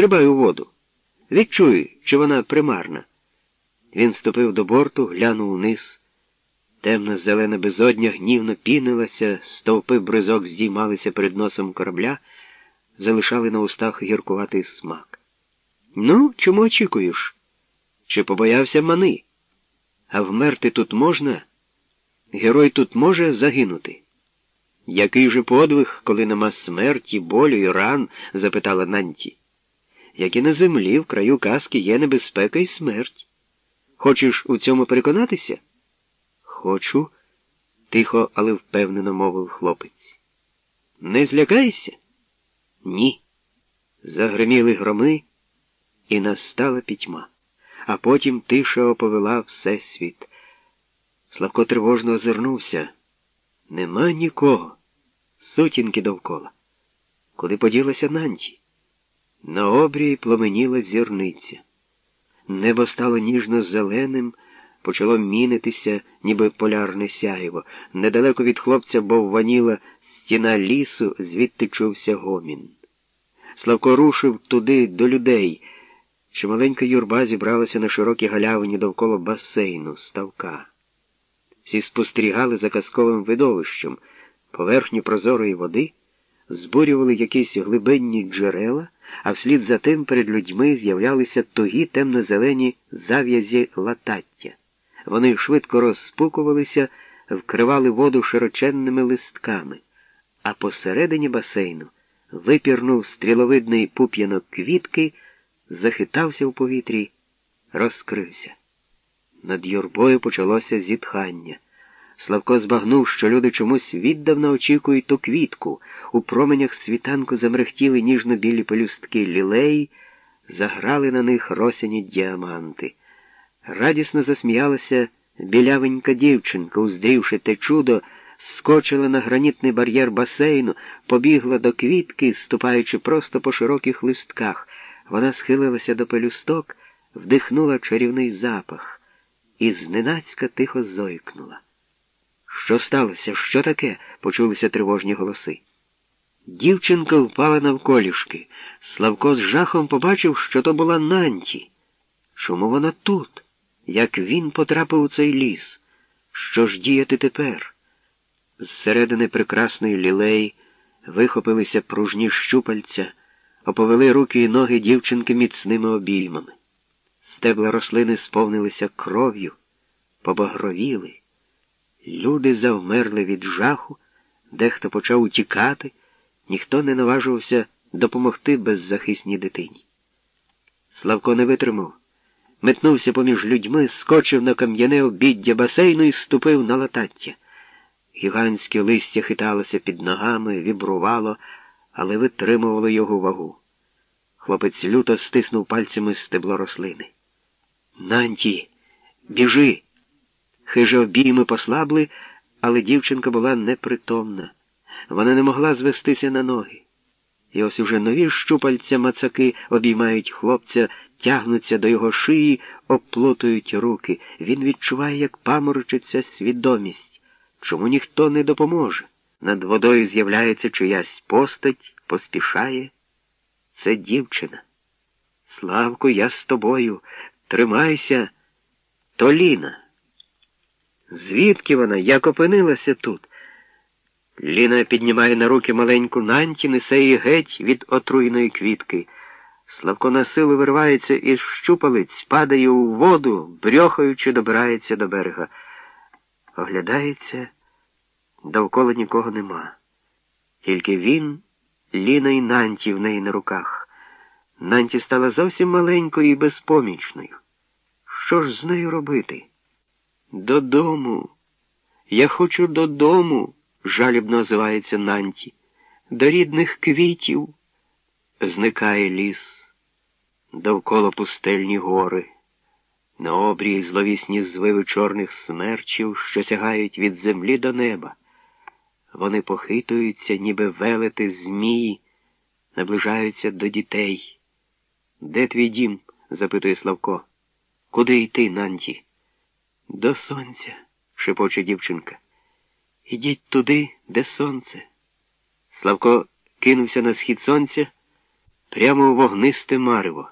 Стрибай у воду. Відчуй, чи вона примарна. Він ступив до борту, глянув униз. Темна зелена безодня гнівно пінилася, стовпи бризок здіймалися перед носом корабля, залишали на устах гіркуватий смак. Ну, чому очікуєш? Чи побоявся мани? А вмерти тут можна? Герой тут може загинути. Який же подвиг, коли нема смерті, болю і ран? запитала Нанті. Як і на землі, в краю казки є небезпека і смерть. Хочеш у цьому переконатися? Хочу, тихо, але впевнено мовив хлопець. Не злякайся? Ні. Загриміли громи, і настала пітьма, а потім тиша оповела всесвіт. Славко тривожно озирнувся. Нема нікого. Сутінки довкола. Куди поділася Нанті? На обрії пломеніла зірниця. Небо стало ніжно-зеленим, почало мінитися, ніби полярне сяєво. Недалеко від хлопця бовваніла стіна лісу, звідти чувся гомін. Славко рушив туди до людей. Чималенька юрба зібралася на широкій галявині довкола басейну, ставка. Всі спостерігали за казковим видовищем, поверхню прозорої води, збурювали якісь глибинні джерела а вслід за тим перед людьми з'являлися тугі темно-зелені зав'язі латаття. Вони швидко розпукувалися, вкривали воду широченними листками, а посередині басейну випірнув стріловидний пуп'янок квітки, захитався в повітрі, розкрився. Над юрбою почалося зітхання. Славко збагнув, що люди чомусь віддавна очікують ту квітку. У променях світанку замрехтіли ніжно-білі пелюстки лілей, заграли на них росяні діаманти. Радісно засміялася білявенька дівчинка, уздрівши те чудо, скочила на гранітний бар'єр басейну, побігла до квітки, ступаючи просто по широких листках. Вона схилилася до пелюсток, вдихнула чарівний запах і зненацька тихо зойкнула. Що сталося? Що таке? почулися тривожні голоси. Дівчинка впала навколішки. Славко з жахом побачив, що то була Нанті. Чому вона тут? Як він потрапив у цей ліс? Що ж діяти тепер? Зсередини прекрасної лілеї вихопилися пружні щупальця, оповели руки і ноги дівчинки міцними обіймами. Стебла рослини сповнилися кров'ю, побагровіли. Люди завмерли від жаху, дехто почав утікати, ніхто не наважувався допомогти беззахисній дитині. Славко не витримав, метнувся поміж людьми, скочив на кам'яне обіддя басейну і ступив на латаття. Гігантське листя хиталося під ногами, вібрувало, але витримувало його вагу. Хлопець люто стиснув пальцями стебло рослини. Нанті, біжи! Хижі обійми послабли, але дівчинка була непритомна. Вона не могла звестися на ноги. І ось уже нові щупальця мацаки обіймають хлопця, тягнуться до його шиї, оплутують руки. Він відчуває, як паморочиться свідомість, чому ніхто не допоможе. Над водою з'являється чиясь постать, поспішає. Це дівчина. Славку, я з тобою. Тримайся, Толіна. Звідки вона? Як опинилася тут? Ліна піднімає на руки маленьку Нанті, несе її геть від отруйної квітки. Славко на силу виривається із щупалець, падає у воду, брьохаючи, добирається до берега. Оглядається, довкола нікого нема. Тільки він, Ліна і Нанті в неї на руках. Нанті стала зовсім маленькою і безпомічною. Що ж з нею робити? Додому. Я хочу додому, жалібно озивається Нанті. До рідних квітів. Зникає ліс, довкола пустельні гори, на обрії зловісні звиви чорних смерчів, що сягають від землі до неба. Вони похитуються, ніби велети змії, наближаються до дітей. Де твій дім? запитує Славко. Куди йти, Нанті? До сонця, шепоче дівчинка. Ідіть туди, де сонце. Славко кинувся на схід сонця. прямо у вогнисте марево.